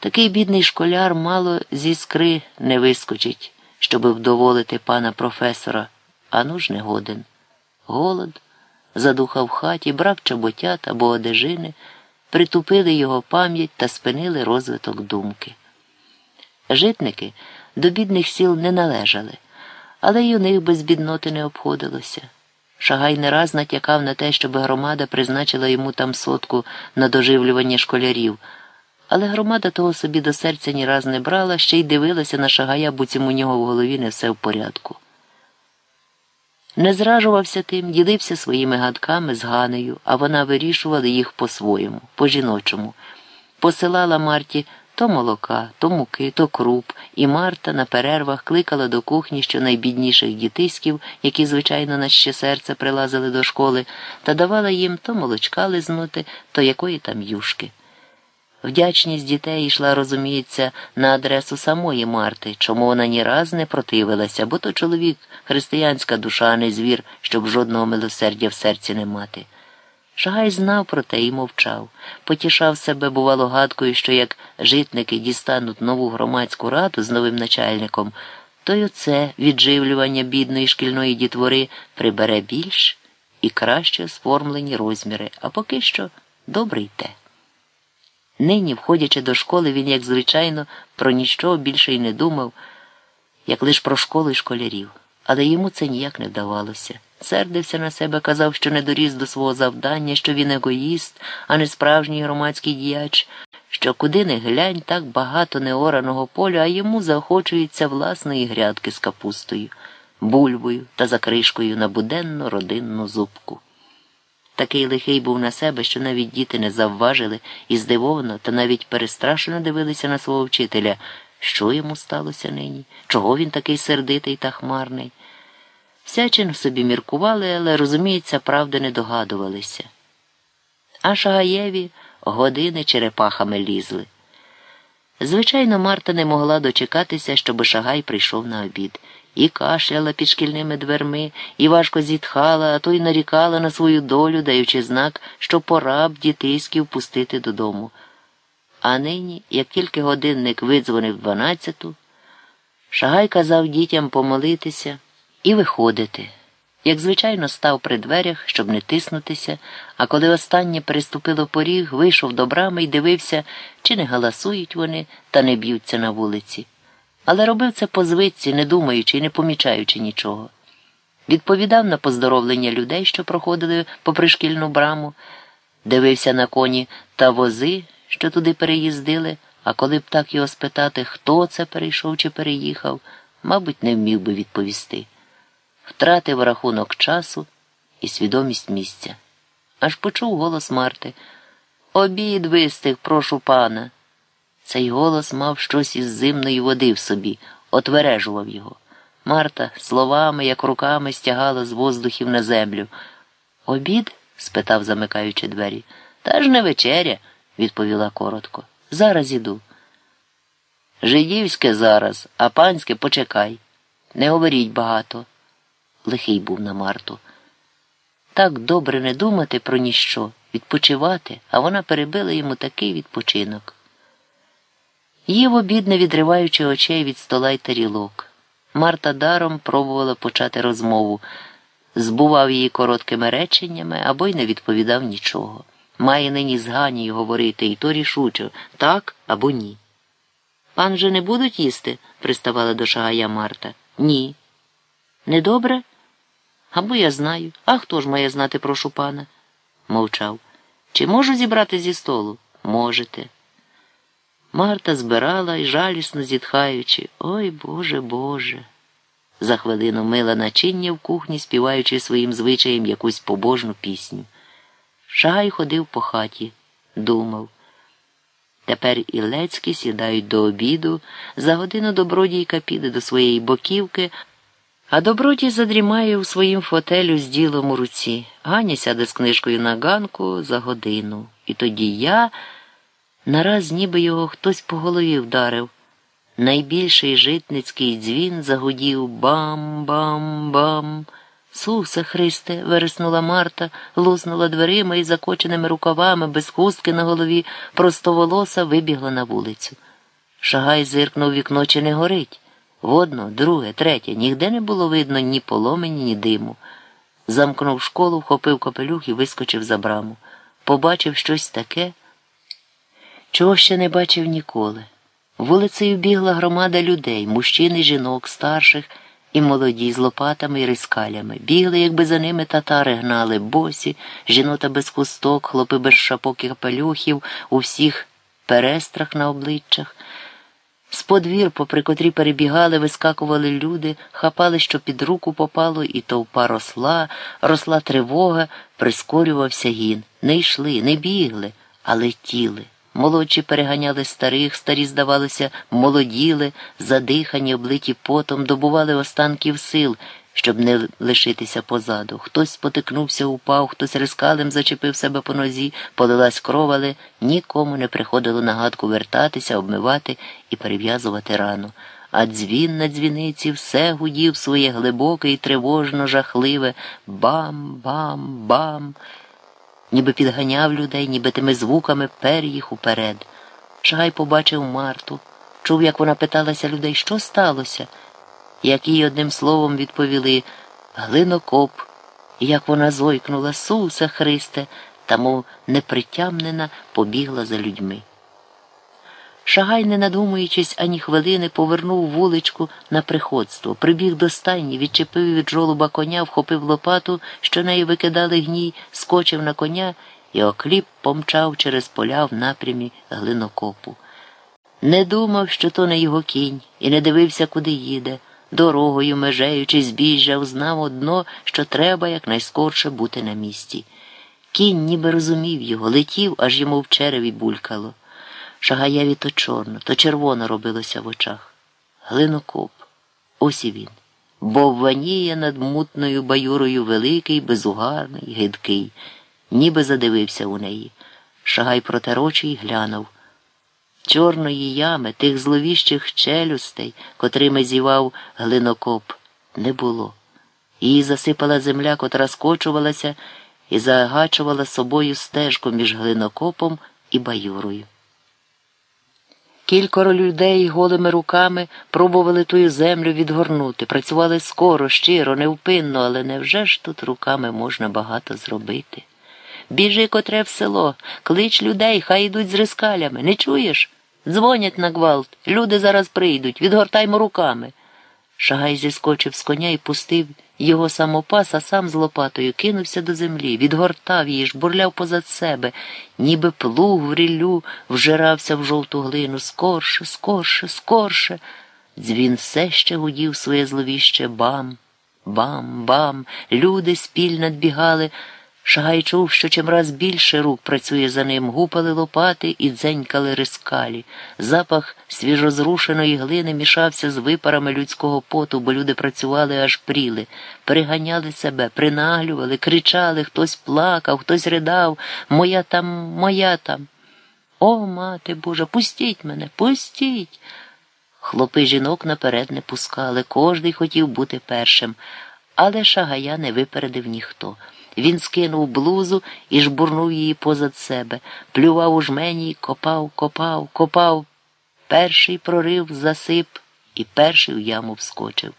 Такий бідний школяр мало зі скри не вискочить, щоби вдоволити пана професора, а ну ж не годен. Голод, задуха в хаті, брак чоботят або одежини, притупили його пам'ять та спинили розвиток думки. Житники до бідних сіл не належали, але й у них без бідноти не обходилося. Шагай не раз натякав на те, щоб громада призначила йому там сотку на доживлювання школярів, але громада того собі до серця ні раз не брала, ще й дивилася на шагая, буцім у нього в голові не все в порядку. Не зражувався тим, ділився своїми гадками з Ганею, а вона вирішувала їх по-своєму, по-жіночому. Посилала Марті то молока, то муки, то круп, і Марта на перервах кликала до кухні щонайбідніших дітиськів, які, звичайно, на ще серце прилазили до школи, та давала їм то молочка лизнути, то якої там юшки. Вдячність дітей йшла, розуміється, на адресу самої Марти, чому вона ні раз не противилася, бо то чоловік, християнська душа, а не звір, щоб жодного милосердя в серці не мати. Шагай знав про те і мовчав, потішав себе, бувало, гадкою, що як житники дістануть нову громадську раду з новим начальником, то й оце відживлювання бідної шкільної дітвори прибере більш і краще сформлені розміри, а поки що добре й те. Нині, входячи до школи, він, як звичайно, про нічого більше й не думав, як лиш про школу і школярів, але йому це ніяк не вдавалося. Сердився на себе, казав, що не доріс до свого завдання, що він егоїст, а не справжній громадський діяч, що куди не глянь, так багато неораного поля, а йому заохочується власної грядки з капустою, бульбою та закришкою на буденну родинну зубку. Такий лихий був на себе, що навіть діти не завважили і здивовано та навіть перестрашено дивилися на свого вчителя, що йому сталося нині, чого він такий сердитий та хмарний. Всячин собі міркували, але, розуміється, правди не догадувалися. А Шагаєві години черепахами лізли. Звичайно, Марта не могла дочекатися, щоб Шагай прийшов на обід, і кашляла під шкільними дверми, і важко зітхала, а то й нарікала на свою долю, даючи знак, що пора б дітиськів пустити додому. А нині, як тільки годинник видзвонив дванадцяту, Шагай казав дітям помолитися і виходити. Як звичайно, став при дверях, щоб не тиснутися, а коли останнє переступило поріг, вийшов до брами і дивився, чи не галасують вони та не б'ються на вулиці. Але робив це по звичці, не думаючи і не помічаючи нічого. Відповідав на поздоровлення людей, що проходили попри шкільну браму, дивився на коні та вози, що туди переїздили, а коли б так його спитати, хто це перейшов чи переїхав, мабуть, не вмів би відповісти втратив рахунок часу і свідомість місця. Аж почув голос Марти. Обід вистиг, прошу пана. Цей голос мав щось із зимної води в собі, отвережував його. Марта словами, як руками, стягала з воздухів на землю. Обід? спитав, замикаючи двері. Та ж не вечеря, відповіла коротко. Зараз іду. Жидівське зараз, а панське почекай. Не говоріть багато лихий був на Марту. Так добре не думати про ніщо, відпочивати, а вона перебила йому такий відпочинок. Їв обід, не відриваючи очей від стола й тарілок. Марта даром пробувала почати розмову, збував її короткими реченнями або й не відповідав нічого. Має нині з говорити, і то рішучо так або ні. Пан же не будуть їсти? приставала до шагая Марта. Ні. Недобре? Або я знаю. А хто ж має знати, прошу пана? Мовчав. Чи можу зібрати зі столу? Можете. Марта збирала і жалісно зітхаючи. Ой Боже Боже. За хвилину мила начиння в кухні, співаючи своїм звичаєм якусь побожну пісню. Шагай ходив по хаті, думав. Тепер і Лецькі сідають до обіду, за годину добродійка піде до своєї боківки. А добродій задрімає у своїм фотелю з ділом у руці. Ганя сяде з книжкою на ганку за годину. І тоді я нараз ніби його хтось по голові вдарив. Найбільший житницький дзвін загудів бам-бам-бам. Сусе Христе, вереснула Марта, луснула дверима і закоченими рукавами, без хустки на голові, простоволоса вибігла на вулицю. Шагай зиркнув вікно, чи не горить. Водно, друге, третє, нігде не було видно ні поломені, ні диму. Замкнув школу, вхопив капелюх і вискочив за браму. Побачив щось таке, чого ще не бачив ніколи. Вулицею бігла громада людей, мужчин і жінок, старших і молоді, з лопатами і рискалями. Бігли, якби за ними татари гнали, босі, жінота без хусток, хлопи без шапок і капелюхів, у всіх перестрах на обличчях. З подвір, попри котрі перебігали, вискакували люди, хапали, що під руку попало, і товпа росла, росла тривога, прискорювався гін. Не йшли, не бігли, а летіли. Молодші переганяли старих, старі, здавалося, молоділи, задихані, облиті потом, добували останків сил, щоб не лишитися позаду. Хтось спотикнувся, упав, хтось рискалем зачепив себе по нозі, полилась кров, але нікому не приходило нагадку вертатися, обмивати і перев'язувати рану. А дзвін на дзвіниці все гудів своє глибоке і тривожно жахливе бам, бам, бам ніби підганяв людей, ніби тими звуками пер їх уперед. Шагай побачив Марту, чув, як вона питалася людей, що сталося, як їй одним словом відповіли глинокоп, як вона зойкнула Суса Христе, та, мов непритямнена, побігла за людьми. Шагай, не надумуючись ані хвилини, повернув вуличку на приходство, прибіг до стайні, відчепив від жолуба коня, вхопив лопату, що нею викидали гній, скочив на коня і окліп помчав через поля в напрямі глинокопу. Не думав, що то не його кінь, і не дивився, куди їде. Дорогою, межею чи збіжжав, знав одно, що треба якнайскорше бути на місці. Кінь ніби розумів його, летів, аж йому в череві булькало. Шагаєві то чорно, то червоно робилося в очах. Глинокоп. Ось і він. Бо ваніє над мутною баюрою великий, безугарний, гидкий, ніби задивився у неї. Шагай протерочий глянув. Чорної ями, тих зловіщих челюстей, котрими зівав глинокоп, не було. Її засипала земля, котра скочувалася і загачувала собою стежку між глинокопом і баюрою. Кількоро людей голими руками пробували тую землю відгорнути, працювали скоро, щиро, невпинно, але невже ж тут руками можна багато зробити? Біжи котре в село, клич людей, хай йдуть з рискалями. Не чуєш? Дзвонять на гвалт, люди зараз прийдуть, відгортаймо руками. Шагай зіскочив з коня і пустив його самопаса сам з лопатою кинувся до землі, відгортав її, жбурляв позад себе, ніби плуг в ріллю вжирався в жовту глину. Скорше, скорше, скорше. Дзвін все ще гудів своє зловіще бам, бам, бам. Люди спіль надбігали. Шагай чув, що чимраз більше рук працює за ним, гупали лопати і дзенькали рискалі. Запах свіжозрушеної глини мішався з випарами людського поту, бо люди працювали аж пріли, переганяли себе, принаглювали, кричали, хтось плакав, хтось ридав Моя там, моя там. О, мати Божа, пустіть мене, пустіть. Хлопи жінок наперед не пускали, кожний хотів бути першим, але шагая не випередив ніхто. Він скинув блузу і жбурнув її позад себе, плював у жмені, копав, копав, копав. Перший прорив засип і перший в яму вскочив.